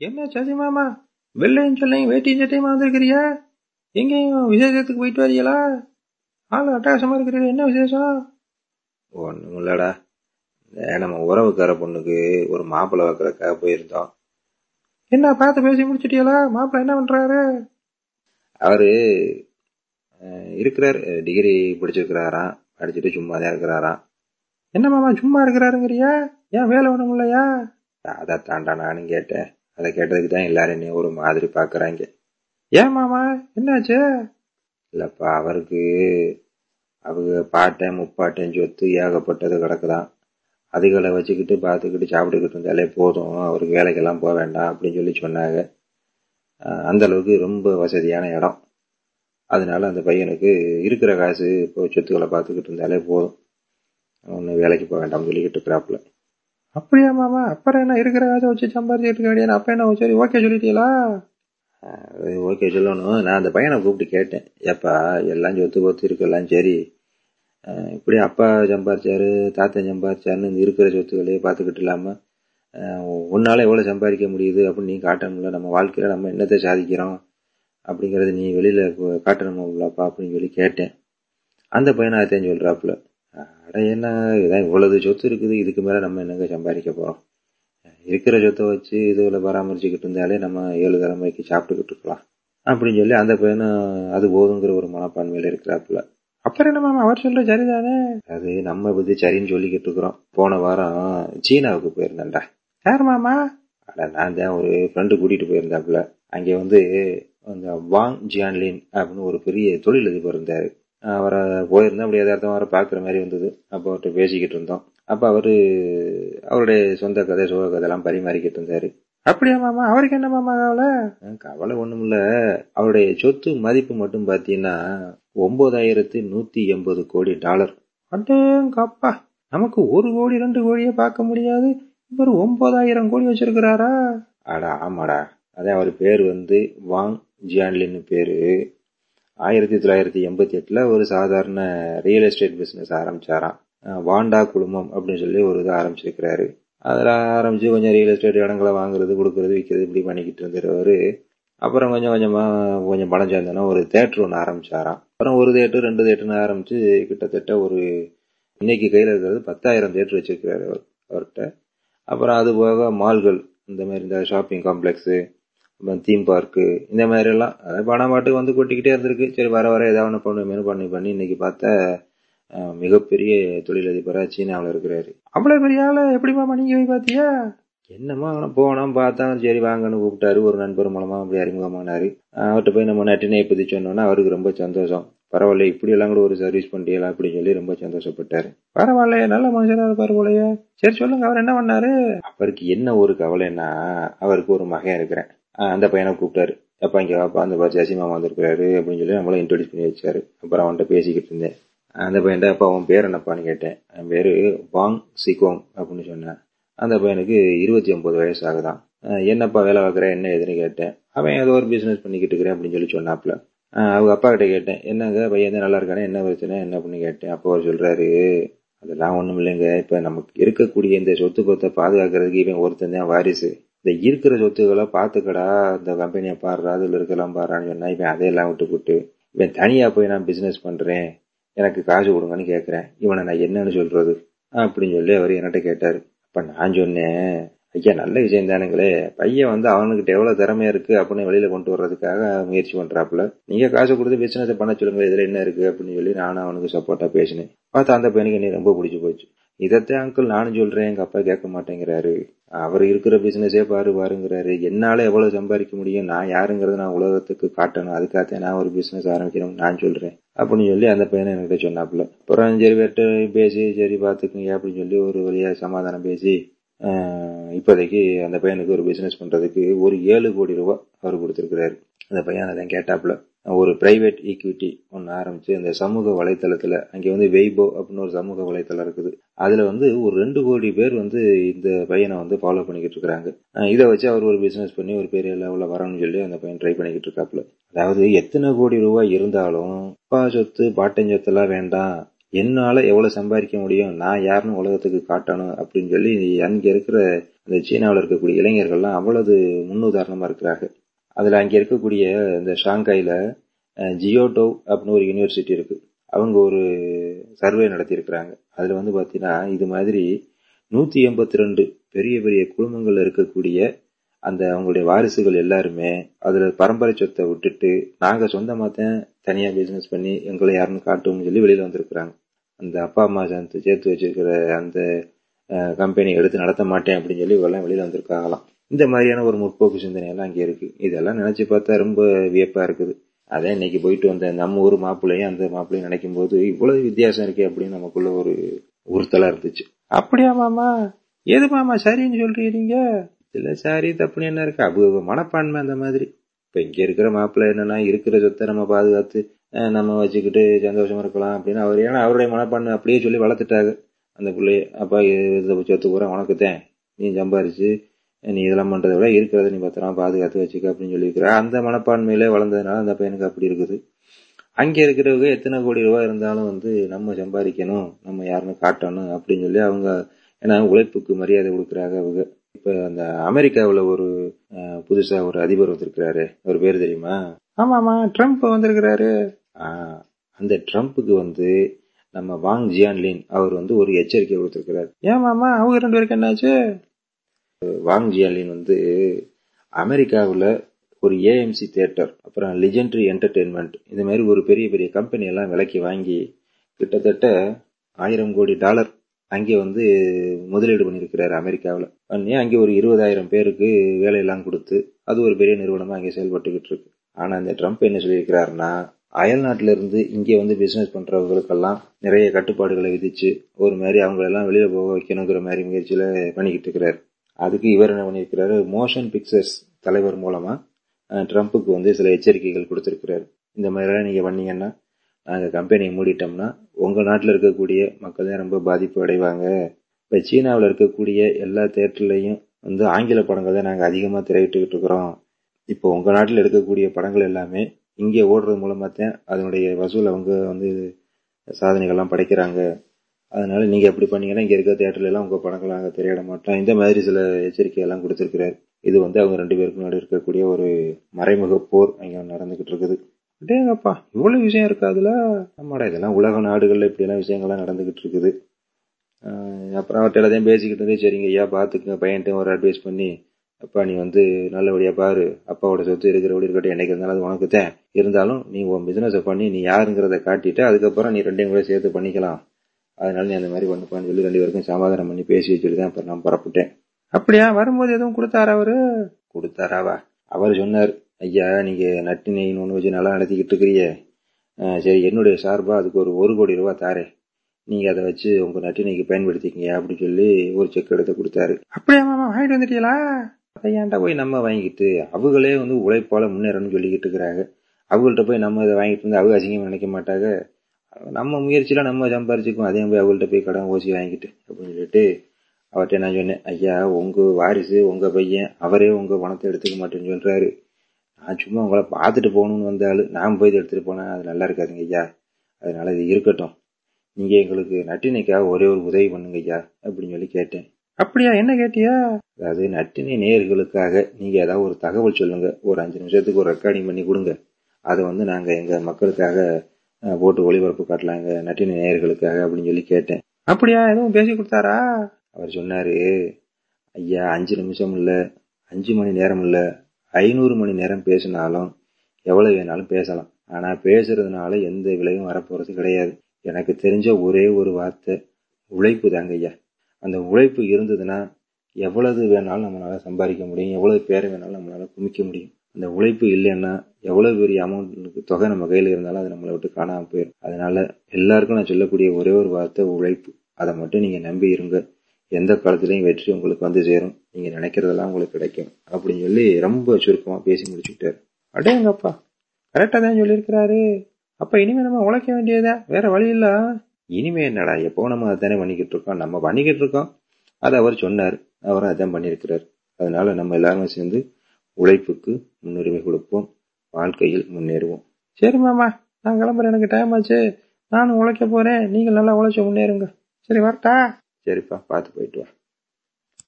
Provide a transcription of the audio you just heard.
என்ன சதி மாமா வெள்ளையும் சொல்லையும் வேட்டியும் சட்டையுமா வந்திருக்கிறியா எங்கேயும் விசேஷத்துக்கு போயிட்டு வரீங்களா? ஆள் அட்டகாசமா இருக்கிறீங்க என்ன விசேஷம்? ஒன்றும் இல்லடா. நம்ம உறவுக்கார பொண்ணுக்கு ஒரு மாப்பிள்ளை வைக்கிறக்காக போயிருந்தோம். என்ன பார்த்து பேசி முடிச்சிட்டியலா மாப்பிள்ளை என்ன பண்றாரு? அவரு இருக்கிறார். டிகிரி படிச்சிருக்கிறாராம். படிச்சுட்டு சும்மா தான் இருக்கிறாராம். என்ன மாமா சும்மா இருக்கிறாருங்கிறியா? ஏன் வேலை ஒண்ணும் இல்லையா? அதை தாண்டா நானும் கேட்டேன். அதை கேட்டதுக்கு தான் எல்லாரும் நீ ஒரு மாதிரி பாக்குறாங்க ஏன் மாமா? என்னாச்சு? இல்லப்பா அவருக்கு அவங்க பாட்டேன் முப்பாட்டேன் சொத்து ஏகப்பட்டது கிடக்குதான். அதுகளை வச்சுக்கிட்டு பார்த்துக்கிட்டு சாப்பிட்டுக்கிட்டு இருந்தாலே போதும். அவருக்கு வேலைக்கெல்லாம் போக வேண்டாம் அப்படின்னு சொல்லி சொன்னாங்க. அந்த அளவுக்கு ரொம்ப வசதியான இடம். அதனால அந்த பையனுக்கு இருக்கிற காசு இப்போ சொத்துக்களை பார்த்துக்கிட்டு இருந்தாலே போதும். ஒன்றும் வேலைக்கு போக வேண்டாம்னு சொல்லிக்கிட்டு இருக்கிறாப்புல. அப்படியா மாமா? அப்புறம் என்ன இருக்கிற காசை வச்சு சம்பாதிச்சுட்டு இருக்க அப்ப என்ன சரி ஓகே சொல்லிட்டீங்களா? ஓகே சொல்லணும். நான் அந்த பையனை கூப்பிட்டு கேட்டேன். ஏப்பா எல்லாம் சொத்து பொத்து இருக்கெல்லாம் சரி. இப்படி அப்பா சம்பாரிச்சாரு தாத்தன் சம்பாரிச்சாருன்னு இருக்கிற சொத்துக்களையே பார்த்துக்கிட்டு இல்லாமல் உன்னால் எவ்வளோ சம்பாதிக்க முடியுது அப்படின்னு நீ காட்டணும்ல. நம்ம வாழ்க்கையில் நம்ம என்னத்தை சாதிக்கிறோம் அப்படிங்கிறத நீ வெளியில காட்டணும்லப்பா அப்படின்னு சொல்லி கேட்டேன். அந்த பையனை அதையும் சொல்கிறாப்புல அட என்ன இதான் இவ்வளவு சொத்து இருக்குது இதுக்கு மேல நம்ம என்னங்க சம்பாதிக்க போறோம்? இருக்கிற சொத்தை வச்சு இதுல பராமரிச்சுக்கிட்டு இருந்தாலே நம்ம ஏழு தலைமுறைக்கு சாப்பிட்டுக்கிட்டு இருக்கலாம். அப்படின்னு சொல்லி அந்த பையனும் அது போதுங்கிற ஒரு மனப்பான்மையில இருக்கிறாப்புல. அப்புறம் என்ன மாமா அவர் சொல்ற சரிதானே? அது நம்ம பத்தி சரின்னு சொல்லிக்கிட்டு இருக்கிறோம். போன வாரம் சீனாவுக்கு போயிருந்தேன்டா. யார் மாமா? அட நான் தான் ஒரு ஃப்ரெண்டு கூட்டிட்டு போயிருந்தாப்புல. அங்கே வந்து அந்த வாங் ஜியான்லின் அப்படின்னு ஒரு பெரிய தொழிலதிபர் இருந்தாரு. அவரை போயிருந்தா அப்படி எதார்த்தம் அவரை பாக்குற மாதிரி வந்தது. அப்போ அவர்கிட்ட பேசிக்கிட்டு இருந்தோம். அப்ப அவரு அவருடைய சொந்த கதை சோக கதை எல்லாம் பரிமாறிக்கிட்டு இருந்தாரு. அப்படியா மாமா? அவருக்கு என்ன மாமா கவலை? கவலை ஒண்ணும் இல்ல. அவருடைய சொத்து மதிப்பு மட்டும் பாத்தீங்கன்னா ஒன்பதாயிரத்தி நூத்தி எண்பது கோடி டாலர். அட்டேங்கப்பா நமக்கு ஒரு கோடி ரெண்டு கோடியே பார்க்க முடியாது. இவர் ஒன்பதாயிரம் கோடி வச்சிருக்கிறாரா? அடா ஆமாடா. அதே அவர் பேர் வந்து வாங் ஜியான்லின்னு பேரு. ஆயிரத்தி தொள்ளாயிரத்தி எண்பத்தி எட்டுல ஒரு சாதாரண ரியல் எஸ்டேட் பிசினஸ் ஆரம்பிச்சாராம். வாண்டா குழுமம் அப்படின்னு சொல்லி ஒரு இது ஆரம்பிச்சிருக்கிறாரு. அதில் ஆரம்பிச்சு கொஞ்சம் ரியல் எஸ்டேட் இடங்களை வாங்குறது கொடுக்கறது விற்கிறது இப்படி பண்ணிக்கிட்டு இருந்தவர். அப்புறம் கொஞ்சம் கொஞ்சமா கொஞ்சம் பணம் சேர்ந்தோன்னா ஒரு தேட்டர் ஒன்று ஆரம்பிச்சாராம். அப்புறம் ஒரு தேட்டர் ரெண்டு தேட்டர்னு ஆரம்பிச்சு கிட்டத்தட்ட ஒரு இன்னைக்கு கையில் இருக்கிறது பத்தாயிரம் தேட்டர் வச்சிருக்கிறாரு அவர் அவர்கிட்ட. அப்புறம் அது போக மால்கள் இந்த மாதிரி இந்த ஷாப்பிங் காம்ப்ளெக்ஸு தீம் பார்க்கு இந்த மாதிரி எல்லாம் பணம் பாட்டுக்கு வந்து கொட்டிக்கிட்டே இருந்திருக்கு. சரி வர வர ஏதாவது ஒன்று பண்ணுவேன்னு பண்ணி பண்ணி. இன்னைக்கு பார்த்தா மிகப்பெரிய தொழிலதிபரா சீனாவில் இருக்கிறாரு. அவ்வளவு பெரிய ஆளு எப்படிமா பண்ணி போய் பாத்தியா என்னமா போனோம் பார்த்தா சரி வாங்கன்னு கூப்பிட்டாரு. ஒரு நண்பர் மூலமா அப்படி அறிமுகமானாரு. அவர்கிட்ட போய் நம்ம நட்டினை பத்தி சொன்னோம்னா அவருக்கு ரொம்ப சந்தோஷம். பரவாயில்ல இப்படி எல்லாம் கூட ஒரு சர்வீஸ் பண்ணியலாம் அப்படின்னு சொல்லி ரொம்ப சந்தோஷப்பட்டாரு. பரவாயில்ல நல்ல மனுஷனா இருப்பாரு போலயே. சரி சொல்லுங்க அவர் என்ன பண்ணாரு? அவருக்கு என்ன ஒரு கவலைன்னா அவருக்கு ஒரு மகன் இருக்கிறேன். அந்த பையனை கூப்பிட்டாரு. அப்பா இங்க அப்பா அந்த பாச்சி மாமா வந்திருக்கிறாரு அப்படின்னு சொல்லி நம்மள இன்ட்ரடியூஸ் பண்ணி வச்சாரு. அப்புறம் அவன்கிட்ட பேசிக்கிட்டு இருந்தேன். அந்த பையன்ட்ட அப்பா அவன் பேர் என்னப்பான்னு கேட்டேன். என் பேரு வாங் சிகோங் அப்படின்னு சொன்னேன். அந்த பையனுக்கு இருபத்தி ஒன்பது வயசு ஆகுதான் என்னப்பா வேலை பார்க்குற? என்ன எதுன்னு கேட்டேன். அவன் ஏதோ ஒரு பிசினஸ் பண்ணிக்கிட்டு இருக்கிறேன் அப்படின்னு சொல்லி சொன்னாப்ல அவங்க அப்பா கிட்ட கேட்டேன். என்னங்க பையன் தான் நல்லா இருக்கானே? என்ன பிரச்சனை? என்ன பண்ணி கேட்டேன். அப்போ அவர் சொல்றாரு அதெல்லாம் ஒண்ணும் இல்லைங்க. இப்ப நமக்கு இருக்கக்கூடிய இந்த சொத்து பத்தை பாதுகாக்கிறதுக்கு இவன் ஒருத்தன் தான் வாரிசு. இந்த இருக்கிற சொத்துக்களை பார்த்துக்கடா இந்த கம்பெனியை பாடுறா அதுல இருக்கலாம் பாடுறான்னு சொன்னால் இவன் அதையெல்லாம் விட்டு போட்டு இவன் தனியா போய் நான் பிஸ்னஸ் பண்றேன் எனக்கு காசு கொடுங்கன்னு கேட்கறேன் இவனை நான் என்னன்னு சொல்றது? அப்படின்னு சொல்லி அவர் என்கிட்ட கேட்டாரு. அப்போ நான் சொன்னேன் ஐயா நல்ல விஷயம் தானுங்களே. பையன் வந்து அவனுக்கு எவ்வளவு திறமையா இருக்கு அப்படின்னு வெளியில கொண்டு வர்றதுக்காக முயற்சி பண்றாப்புல. நீங்க காசு கொடுத்து பிஸ்னஸை பண்ண சொல்லுங்க இதில் என்ன இருக்கு அப்படின்னு சொல்லி நானும் அவனுக்கு சப்போர்ட்டாக பேசினேன். பார்த்தா அந்த பையனுக்கு என்னை ரொம்ப பிடிச்சி போச்சு. இதைத்தான் அங்கிள் நானும் சொல்கிறேன் எங்கள் அப்பா கேட்க மாட்டேங்கிறாரு. அவர் இருக்கிற பிசினஸே பாரு பாருங்கிறாரு. என்னால எவ்வளவு சம்பாதிக்க முடியும்? நான் யாருங்கிறத நான் உலகத்துக்கு காட்டணும். அதுக்காக நான் ஒரு பிசினஸ் ஆரம்பிக்கணும். நான் சொல்றேன். அப்படின்னு சொல்லி அந்த பையனை என்கிட்ட சொன்னாப்புல. அப்புறம் சரி வெட்டு பேசி சரி பாத்துக்குங்க அப்படின்னு சொல்லி ஒரு வழியா சமாதானம் பேசி இப்போதைக்கு அந்த பையனுக்கு ஒரு பிசினஸ் பண்றதுக்கு ஒரு ஏழு கோடி ரூபாய் அவர் கொடுத்திருக்கிறாரு. அந்த பையன் அதான் கேட்டாப்புல. ஒரு பிரைவேட் ஈக்விட்டி ஒன்று ஆரம்பிச்சு அந்த சமூக வலைத்தளத்தில் அங்கே வந்து வெய்போ அப்படின்னு ஒரு சமூக வலைத்தளம் இருக்குது. அதில் வந்து ஒரு ரெண்டு கோடி பேர் வந்து இந்த பையனை வந்து ஃபாலோ பண்ணிக்கிட்டு இருக்கிறாங்க. இதை வச்சு அவர் ஒரு பிஸ்னஸ் பண்ணி ஒரு பெரிய லெவலில் வரணும்னு சொல்லி அந்த பையன் ட்ரை பண்ணிக்கிட்டு இருக்காப்புல. அதாவது எத்தனை கோடி ரூபாய் இருந்தாலும் அப்பா சொத்து பாட்டன் சொத்தெல்லாம் வேண்டாம். என்னால் எவ்வளோ சம்பாதிக்க முடியும்? நான் யாருன்னு உலகத்துக்கு காட்டணும் அப்படின்னு சொல்லி அங்கே இருக்கிற அந்த சீனாவில் இருக்கக்கூடிய இளைஞர்கள்லாம் அவ்வளவு முன்னுதாரணமாக இருக்கிறாங்க. அதில் அங்கே இருக்கக்கூடிய இந்த ஷாங்காயில் ஜியோடோ அப்படின்னு ஒரு யூனிவர்சிட்டி இருக்குது அவங்க ஒரு சர்வே நடத்தியிருக்கிறாங்க. அதில் வந்து பார்த்தீங்கன்னா இது மாதிரி நூற்றி எண்பத்தி ரெண்டு பெரிய பெரிய குடும்பங்கள்ல இருக்கக்கூடிய அந்த அவங்களுடைய வாரிசுகள் எல்லாருமே அதில் பரம்பரை சொத்தை விட்டுட்டு நாங்கள் சொந்தமாக தான் தனியாக பிஸ்னஸ் பண்ணி எங்களை யாருன்னு காட்டுவோம்னு சொல்லி வெளியில் வந்திருக்கிறாங்க. அந்த அப்பா அம்மா சேர்த்து சேர்த்து வச்சிருக்கிற அந்த கம்பெனி எடுத்து நடத்த மாட்டேன் அப்படின்னு சொல்லி இவெல்லாம் வெளியில் வந்திருக்காங்களாம். இந்த மாதிரியான ஒரு முற்போக்கு சிந்தனை எல்லாம் அங்கே இருக்கு. இதெல்லாம் நினைச்சு பார்த்தா ரொம்ப வியப்பா இருக்குது. அதான் இன்னைக்கு போயிட்டு வந்த நம்ம ஊர் மாப்பிள்ளையும் அந்த மாப்பிள்ளையும் நினைக்கும் போது இவ்வளவு வித்தியாசம் இருக்கே அப்படின்னு நமக்குள்ள ஒரு உறுத்தலா இருந்துச்சு. அப்படியா மாமா? எது மாமா சரின்னு சொல்றீங்க? இல்ல சாரி தப்புன்னு என்ன இருக்கு? அபூர்வ மனப்பான்மை அந்த மாதிரி. இப்ப இங்க இருக்கிற மாப்பிள்ளை என்னன்னா இருக்கிற சொத்தை நம்ம பாதுகாத்து நம்ம வச்சுக்கிட்டு சந்தோஷமா இருக்கலாம் அப்படின்னு அவர் ஏன்னா அவருடைய மனப்பான்மை அப்படியே சொல்லி வளர்த்துட்டாரு. அந்த பிள்ளைய அப்பா சொத்து பூரா உனக்குத்தேன். நீ சம்பாரிச்சு நீ இதெல்லாம் பண்றதை விட இருக்கிறத நீ பத்திரமா பாதுகாத்து வச்சுக்க அப்படின்னு சொல்லியிருக்கிற. அந்த மனப்பான்மையில வளர்ந்ததுனால அந்த பையனுக்கு அப்படி இருக்குது. அங்கே இருக்கிறவங்க எத்தனை கோடி ரூபாய் இருந்தாலும் வந்து நம்ம சம்பாதிக்கணும் நம்ம யாருன்னு காட்டணும் அப்படின்னு சொல்லி அவங்க ஏன்னா உழைப்புக்கு மரியாதை கொடுக்குறாங்க அவங்க. இப்ப அந்த அமெரிக்காவில் ஒரு புதுசா ஒரு அதிபர் வந்திருக்கிறாரு. ஒரு பேர் தெரியுமா? ஆமாமா ட்ரம்ப் வந்திருக்கிறாரு. அந்த ட்ரம்ப்புக்கு வந்து நம்ம வாங் ஜியான்லின் அவர் வந்து ஒரு எச்சரிக்கை கொடுத்திருக்கிறார். ஏன் மாமா அவங்க ரெண்டு பேருக்கு என்னாச்சு? வாங் வந்து அமெரிக்காவில் ஒரு ஏஎம்சி தியேட்டர் அப்புறம் லிஜெண்ட்ரி என்டர்டெயின்மெண்ட் இந்த மாதிரி ஒரு பெரிய பெரிய கம்பெனி எல்லாம் விலைக்கு வாங்கி கிட்டத்தட்ட ஆயிரம் கோடி டாலர் அங்கே வந்து முதலீடு பண்ணியிருக்கிறார் அமெரிக்காவில். பண்ணி அங்கே ஒரு இருபதாயிரம் பேருக்கு வேலையெல்லாம் கொடுத்து அது ஒரு பெரிய நிறுவனமாக அங்கே செயல்பட்டுக்கிட்டு இருக்கு. ஆனால் இந்த ட்ரம்ப் என்ன சொல்லியிருக்கிறாருன்னா அயல் நாட்டிலிருந்து இங்கே வந்து பிஸ்னஸ் பண்ணுறவங்களுக்கெல்லாம் நிறைய கட்டுப்பாடுகளை விதிச்சு ஒரு மாதிரி அவங்களெல்லாம் வெளியில் போக வைக்கணுங்கிற மாதிரி முயற்சியில் பண்ணிக்கிட்டு இருக்கிறார். அதுக்கு இவர் என்ன பண்ணியிருக்கிறாரு? மோஷன் பிக்சர்ஸ் தலைவர் மூலமா ட்ரம்ப்புக்கு வந்து சில எச்சரிக்கைகள் கொடுத்திருக்கிறாரு. இந்த மாதிரிலாம் நீங்க பண்ணீங்கன்னா நாங்கள் கம்பெனியை மூடிட்டோம்னா உங்க நாட்டில் இருக்கக்கூடிய மக்கள் தான் ரொம்ப பாதிப்பு அடைவாங்க. இப்போ சீனாவில் இருக்கக்கூடிய எல்லா தேட்டர்லையும் வந்து ஆங்கில படங்கள் தான் நாங்கள் அதிகமாக திரையிட்டுக்கிட்டு இருக்கிறோம். இப்போ உங்கள் நாட்டில் எடுக்கக்கூடிய படங்கள் எல்லாமே இங்கே ஓடுறது மூலமாக தான் அதனுடைய வசூல் அவங்க வந்து சாதனைகள்லாம் படைக்கிறாங்க. அதனால நீங்க எப்படி பண்ணீங்கன்னா இங்க இருக்க தியேட்டர்ல எல்லாம் உங்க படங்கள் நாங்க திரையிட மாட்டோம். இந்த மாதிரி சில எச்சரிக்கை எல்லாம் கொடுத்திருக்கிறார். இது வந்து அவங்க ரெண்டு பேருக்கு நடு இருக்கக்கூடிய ஒரு மறைமுக போர் அங்க நடந்துகிட்டு இருக்குது. டேங்கப்பா இவ்வளவு விஷயம் இருக்காதுல நம்மடா இதெல்லாம் உலக நாடுகள்ல இப்படி எல்லாம் விஷயங்கள்லாம் நடந்துகிட்டு இருக்குது. அப்புறம் அவர்கிட்ட எல்லாத்தையும் பேசிக்கிட்டு இருந்தே சரிங்க ஐயா பார்த்துக்குங்க பையன்ட்டையும் ஒரு அட்வைஸ் பண்ணி அப்பா நீ வந்து நல்லபடியா பாரு. அப்பாவோட சொத்து இருக்கிறபடி இருக்கட்டும் என்னைக்கு இருந்தாலும் அது உனக்கு தான். இருந்தாலும் நீ உன் பிசினஸை பண்ணி நீ யாருங்கிறத காட்டிட்டு அதுக்கப்புறம் நீ ரெண்டையும் கூட சேர்த்து பண்ணிக்கலாம். அதனால நீ அந்த மாதிரி பண்ணுப்பான்னு சொல்லி ரெண்டு பேருக்கும் சமாதானம் பண்ணி பேசி வச்சுட்டு தான் இப்ப நான் புறப்பட்டேன். அப்படியா? வரும்போது எதுவும் கொடுத்தாரா அவரு? கொடுத்தாராவா? அவர் சொன்னார் ஐயா நீங்க நட்டு நெய்னு ஒன்று வச்சு நல்லா நடத்திக்கிட்டு இருக்கிறியே சரி என்னுடைய சார்பா அதுக்கு ஒரு ஒரு கோடி ரூபா தாரேன். நீங்க அதை வச்சு உங்க நட்டினைக்கு பயன்படுத்திக்கங்க அப்படின்னு சொல்லி ஒரு செக் எடுத்து கொடுத்தாரு. அப்படியா மாமா? வாங்கிட்டு வந்துட்டீங்களா? ஏன்டா போய் நம்ம வாங்கிட்டு அவங்களே வந்து உழைப்பால முன்னேறணும்னு சொல்லிக்கிட்டு இருக்கிறாங்க. அவங்கள்ட்ட போய் நம்ம இதை வாங்கிட்டு இருந்து அவங்க அசிங்கம் நினைக்க மாட்டாங்க. நம்ம முயற்சியில நம்ம சம்பாரிச்சுக்குவோம். அதே போய் அவங்கள்ட்ட போய் கடன் ஓசி வாங்கிட்டு அப்படின்னு சொல்லிட்டு அவர்கிட்ட நான் சொன்னேன் ஐயா உங்க வாரிசு உங்க பையன் அவரே உங்க பணத்தை எடுத்துக்க மாட்டேன்னு சொல்றாரு. நான் சும்மா உங்களை பார்த்துட்டு போகணும்னு வந்தாலும் நான் போய் எடுத்துட்டு போனேன் அது நல்லா இருக்காதுங்க ஐயா. அதனால இது இருக்கட்டும். நீங்க எங்களுக்கு நட்டினைக்காக ஒரே ஒரு உதவி பண்ணுங்க ஐயா அப்படின்னு சொல்லி கேட்டேன். அப்படியா? என்ன கேட்டியா? அதாவது நட்டினை நேயர்களுக்காக நீங்க ஏதாவது ஒரு தகவல் சொல்லுங்க. ஒரு அஞ்சு நிமிஷத்துக்கு ஒரு ரெக்கார்டிங் பண்ணி கொடுங்க. அதை வந்து நாங்க எங்க மக்களுக்காக போட்டு ஒளிபரப்பு காட்டலாங்க நட்டின நேயர்களுக்காக அப்படின்னு சொல்லி கேட்டேன். அப்படியா? எதுவும் பேசி கொடுத்தாரா? அவர் சொன்னாரு ஐயா அஞ்சு நிமிஷம் இல்லை அஞ்சு மணி நேரம் இல்லை ஐநூறு மணி நேரம் பேசினாலும் எவ்வளவு வேணாலும் பேசலாம். ஆனா பேசுறதுனால எந்த விலையும் வரப்போறது கிடையாது. எனக்கு தெரிஞ்ச ஒரே ஒரு வார்த்தை உழைப்பு தாங்க ஐயா. அந்த உழைப்பு இருந்ததுன்னா எவ்வளவு வேணாலும் நம்மளால சம்பாதிக்க முடியும் எவ்வளவு பேரை வேணாலும் நம்மளால குமிக்க முடியும். அந்த உழைப்பு இல்லைன்னா எவ்வளவு பெரிய அமௌண்ட் தொகை நம்ம கையில இருந்தாலும் அது நம்மளை விட்டு காணாம போயிடும் அதனால எல்லாருக்கும் நான் சொல்லக்கூடிய ஒரே ஒரு வார்த்தை உழைப்பு. அதை மட்டும் நீங்க நம்பி இருங்க. எந்த காலத்திலையும் வெற்றி உங்களுக்கு வந்து சேரும். நீங்க நினைக்கிறதெல்லாம் உங்களுக்கு கிடைக்கும். அப்படின்னு சொல்லி ரொம்ப சுருக்கமா பேசி முடிச்சுக்கிட்டாரு. அடேங்கப்பா கரெக்டா தான் சொல்லியிருக்கிறாரு. அப்ப இனிமே நம்ம உழைக்க வேண்டியதா? வேற வழி இல்ல. இனிமே என்னடா எப்போ நம்ம அதை தானே பண்ணிக்கிட்டு இருக்கோம்? நம்ம பண்ணிக்கிட்டு இருக்கோம். அதை அவர் சொன்னார். அவர் அதான் பண்ணியிருக்கிறார். அதனால நம்ம எல்லாருமே சேர்ந்து உழைப்புக்கு முன்னுரிமை கொடுப்போம். வாழ்க்கையில் முன்னேறுவோம். சரி மாமா நான் கிளம்புறேன். எனக்கு டைம் ஆச்சு. நானும் உழைக்க போறேன். நீங்கள் நல்லா உழைச்ச முன்னேறுங்க. சரி வரட்டா? சரிப்பா பார்த்து போயிட்டு வா.